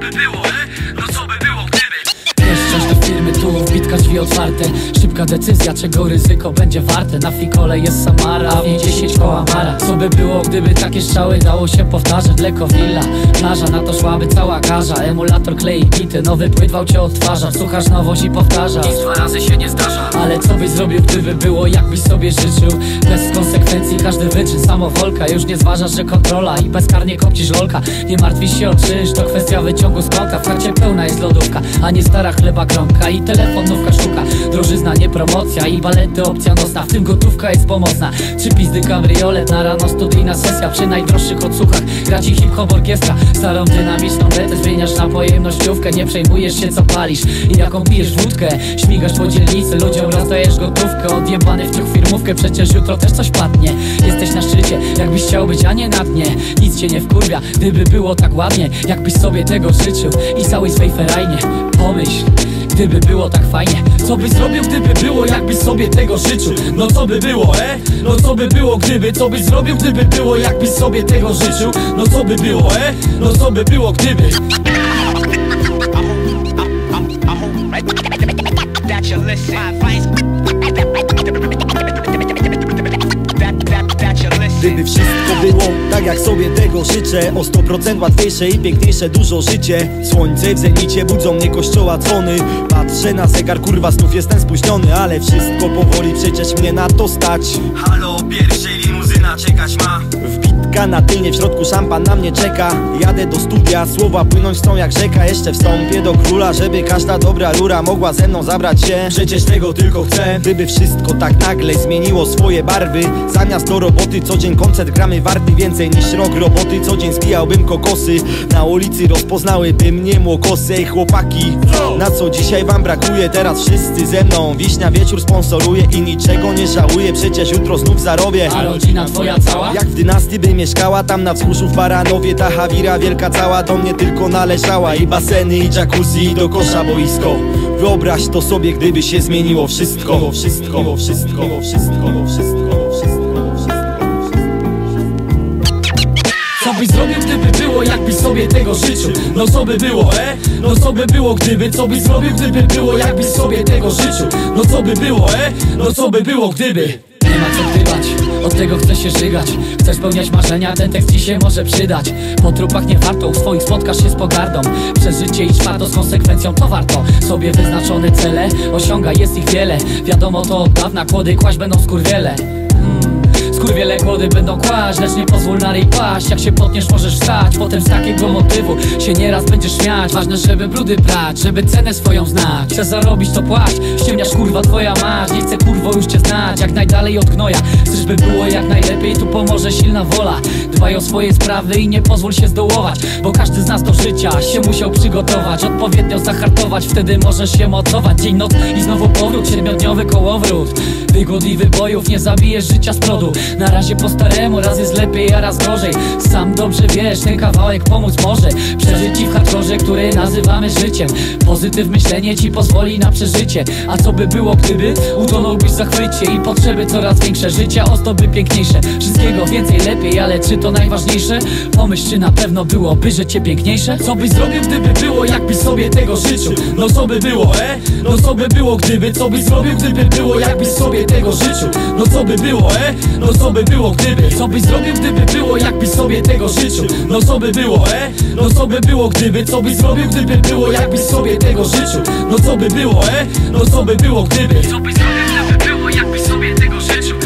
by było, e? Drzwi otwarte. Szybka decyzja, czego ryzyko będzie warte. Na fikole jest Samara, a w niej 10 koła Mara Co by było, gdyby takie strzały dało się powtarzać? Leko willa, plaża, na to szłaby cała garza. Emulator klei bity, nowy płytwał cię odtwarza. Słuchasz nowość i powtarzasz Nic dwa razy się nie zdarza. Ale co byś zrobił, gdyby było, jakbyś sobie życzył? Bez konsekwencji każdy wyczyn, samowolka Już nie zważasz, że kontrola i bezkarnie kopcisz lolka. Nie martwisz się o czynsz, to kwestia wyciągu z konta W karcie pełna jest lodówka, a nie stara chleba kromka I telefonówka szuka, drożyzna nie promocja I balety opcja nocna, w tym gotówka jest pomocna. Trzy pizdy kabriolet, na rano studyjna sesja Przy najdroższych odsłuchach. Gra ci hip-hop orkiestra Starą dynamiczną betę zmieniasz na pojemnościówkę. Nie przejmujesz się co palisz i jaką pijesz wódkę. Śmigasz po dzielnicy, ludziom rozdajesz gotówkę. Odjebany w ciuch firmówkę, przecież jutro też coś padnie. Jesteś na szczycie, jakbyś chciał być, a nie na dnie. Nic cię nie wkurwia, gdyby było tak ładnie Jakbyś sobie tego życzył. I całej swej ferajnie Pomyśl, gdyby było tak fajnie Co byś zrobił, gdyby było, jakbyś sobie tego życzył No co by było, e? No co by było, gdyby Co byś zrobił, gdyby było, jakbyś sobie tego życzył No co by było, e? No co by było, gdyby that you listen. My. Gdyby wszystko było tak jak sobie tego życzę O 100% łatwiejsze i piękniejsze dużo życie. Słońce w zenicie budzą mnie kościoła dzwony. Patrzę na zegar, kurwa znów jestem spóźniony Ale wszystko powoli przecież mnie na to stać. Halo, pierwszej limuzyna czekać ma Na tylnie, w środku szampan na mnie czeka. Jadę do studia, słowa płynąć chcą jak rzeka. Jeszcze wstąpię do króla, żeby każda dobra rura Mogła ze mną zabrać się. Przecież tego tylko chcę Gdyby wszystko tak nagle zmieniło swoje barwy. Zamiast do roboty co dzień koncert gramy warty. Więcej niż rok roboty, co dzień zbijałbym kokosy. Na ulicy rozpoznałyby mnie młokosy. Ej chłopaki, na co dzisiaj wam brakuje? Teraz wszyscy ze mną. Wiśnia wieczór sponsoruje i niczego nie żałuję. Przecież jutro znów zarobię. A rodzina twoja cała? jak w dynastii by mieszkała tam na wzgórzu w Baranowie. Ta Hawira wielka cała do mnie tylko należała. I baseny i jacuzzi i do kosza boisko. Wyobraź to sobie gdyby się zmieniło wszystko. Wszystko, wszystko, wszystko, wszystko, wszystko, wszystko. Co byś zrobił, gdyby było, jakbyś sobie tego życzył? No co by było, e? No co by było, gdyby Co byś zrobił, gdyby było, jakbyś sobie tego życzył? No co by było, e? No co by było, gdyby? Nie ma co od tego chcesz się żygać. Chcesz spełniać marzenia, ten tekst ci się może przydać. Po trupach nie warto, u swoich spotkasz się z pogardą. Przeżycie i czwarto z konsekwencją to warto. Sobie wyznaczone cele, osiąga jest ich wiele. Wiadomo to od dawna, kłody kłaść będą skurwiele Skurwiele kłody będą kłaść, lecz nie pozwól na ryj paść. Jak się potniesz możesz wstać, potem z takiego motywu się nieraz będziesz śmiać. Ważne, żeby brudy brać, żeby cenę swoją znać. Chcesz zarobić to płać, ściemniasz kurwa twoja mać. Nie chcę kurwo już cię znać, jak najdalej od gnoja. Chcesz by było jak najlepiej, tu pomoże silna wola. Dbaj o swoje sprawy i nie pozwól się zdołować Bo każdy z nas do życia się musiał przygotować. Odpowiednio zahartować, wtedy możesz się mocować. Dzień, noc i znowu powrót, siedmiodniowy kołowrót. Wygód i wybojów nie zabijesz życia z przodu Na razie po staremu, raz jest lepiej, a raz gorzej Sam dobrze wiesz, ten kawałek pomóc może Przeżyć ci w hardkorze, który nazywamy życiem Pozytyw myślenie ci pozwoli na przeżycie A co by było, gdyby utonąłbyś w zachwycie I potrzeby coraz większe, życia ozdoby piękniejsze Wszystkiego więcej, lepiej, ale czy to najważniejsze? Pomyśl, czy na pewno byłoby życie piękniejsze? Co byś zrobił, gdyby było, jakbyś sobie tego życzył? No co by było, e? No co by było, gdyby? Co byś zrobił, gdyby było, jakbyś sobie tego życzył? No co by było, e? No co by było, gdyby? Co byś zrobił, gdyby było, jakbyś sobie tego życzył? No co by było, e? No co by było, gdyby? Co byś zrobił, gdyby było, jakbyś sobie tego życzył? No co by było, e? No co by było, gdyby? Co byś zrobił, gdyby było, jakbyś sobie tego życzył?